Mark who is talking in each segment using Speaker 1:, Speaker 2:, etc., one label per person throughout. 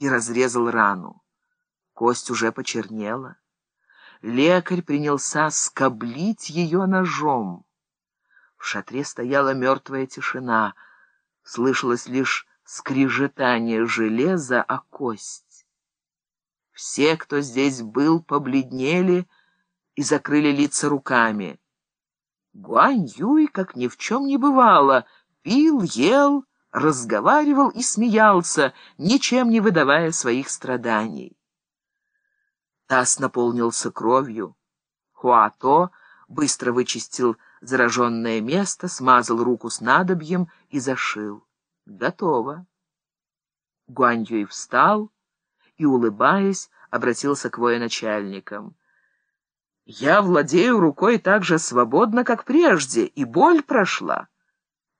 Speaker 1: и разрезал рану. Кость уже почернела. Лекарь принялся скоблить ее ножом. В шатре стояла мертвая тишина. Слышалось лишь скрежетание железа о кость. Все, кто здесь был, побледнели и закрыли лица руками. Гуань Юй, как ни в чем не бывало, пил, ел, разговаривал и смеялся, ничем не выдавая своих страданий. Таз наполнился кровью. Хуато быстро вычистил зараженное место, смазал руку с надобьем и зашил. Готово. Гуаньюй встал и, улыбаясь, обратился к военачальникам. «Я владею рукой так же свободно, как прежде, и боль прошла.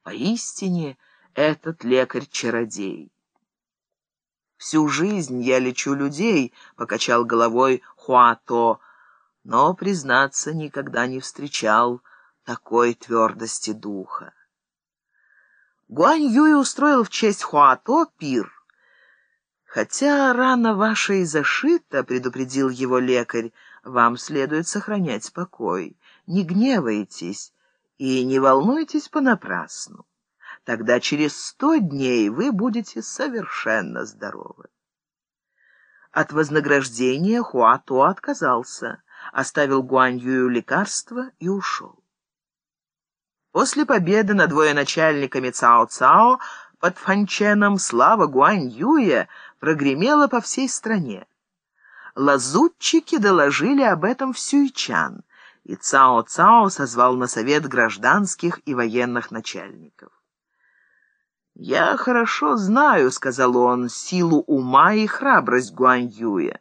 Speaker 1: Поистине этот лекарь-чародей». «Всю жизнь я лечу людей», — покачал головой Хуато, но, признаться, никогда не встречал такой твердости духа. Гуань Юй устроил в честь Хуато пир. «Хотя рана ваша и зашита», — предупредил его лекарь, — «вам следует сохранять покой. Не гневайтесь и не волнуйтесь понапрасну» тогда через сто дней вы будете совершенно здоровы. От вознаграждения Хуато отказался, оставил Гуанью лекарство и ушел. После победы над военачальниками Цао-Цао под Фанченом слава Гуань-Юя прогремела по всей стране. Лазутчики доложили об этом в Сюйчан, и Цао-Цао созвал на совет гражданских и военных начальников. «Я хорошо знаю, — сказал он, — силу ума и храбрость Гуаньюя.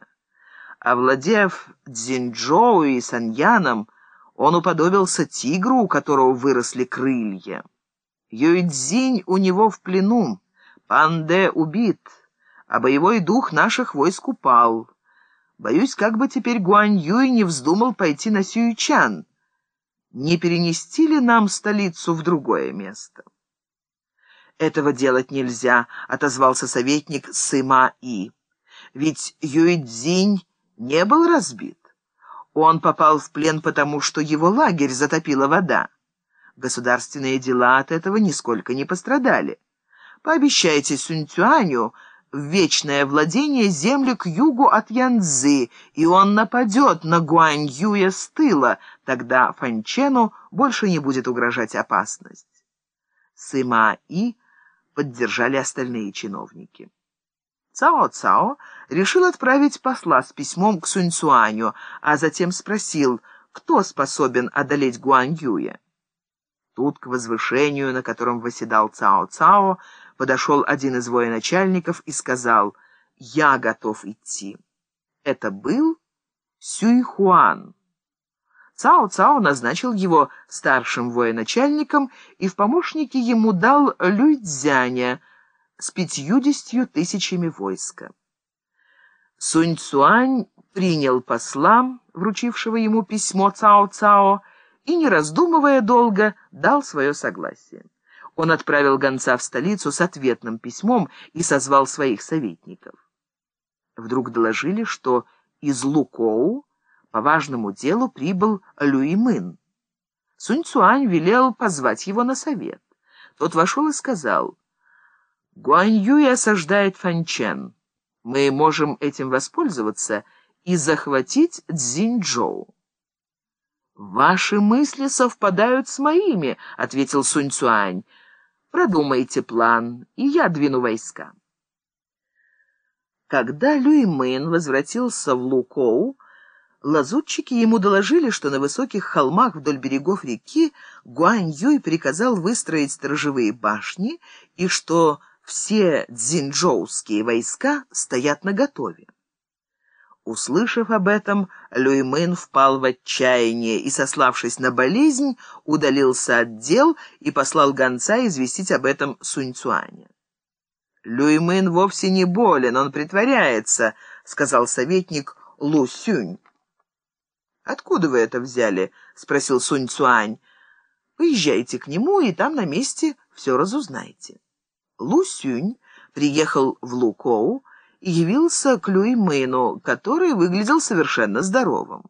Speaker 1: Овладев Цзиньчжоу и Саньяном, он уподобился тигру, у которого выросли крылья. Юйцзинь у него в плену, Панде убит, а боевой дух наших войск упал. Боюсь, как бы теперь Гуаньюй не вздумал пойти на Сюйчан. Не перенести ли нам столицу в другое место?» «Этого делать нельзя», — отозвался советник Сыма И. «Ведь Юйцзинь не был разбит. Он попал в плен потому, что его лагерь затопила вода. Государственные дела от этого нисколько не пострадали. Пообещайте Сунь-Цюаню в вечное владение земли к югу от Янцзы, и он нападет на Гуань-Юя с тыла, тогда Фанчену больше не будет угрожать опасность». Сыма И поддержали остальные чиновники. Цао-Цао решил отправить посла с письмом к Сунь-Цуаню, а затем спросил, кто способен одолеть Гуань-Юя. Тут к возвышению, на котором восседал Цао-Цао, подошел один из военачальников и сказал «Я готов идти». Это был Сюй-Хуан. Цао-Цао назначил его старшим военачальником и в помощники ему дал Люйцзяня с пятьюдесятью тысячами войска. Сунь-Цуань принял посла, вручившего ему письмо Цао-Цао, и, не раздумывая долго, дал свое согласие. Он отправил гонца в столицу с ответным письмом и созвал своих советников. Вдруг доложили, что из Лукоу по важному делу прибыл Люимын. Сунь-Цуань велел позвать его на совет. Тот вошел и сказал, «Гуань-Юй осаждает Фанчен. Мы можем этим воспользоваться и захватить Цзиньчжоу». «Ваши мысли совпадают с моими», — ответил Сунь-Цуань. «Продумайте план, и я двину войска». Когда Люймын возвратился в Лукоу, Лазутчики ему доложили, что на высоких холмах вдоль берегов реки Гуань-Юй приказал выстроить сторожевые башни и что все дзинчжоуские войска стоят наготове. Услышав об этом, Люймын впал в отчаяние и, сославшись на болезнь, удалился от дел и послал гонца известить об этом Сунь-Цуаня. «Люймын вовсе не болен, он притворяется», — сказал советник Лу Сюнь. «Откуда вы это взяли?» — спросил Сунь Цуань. «Поезжайте к нему, и там на месте все разузнаете». Лу Сюнь приехал в Лукоу явился к Люймыну, который выглядел совершенно здоровым.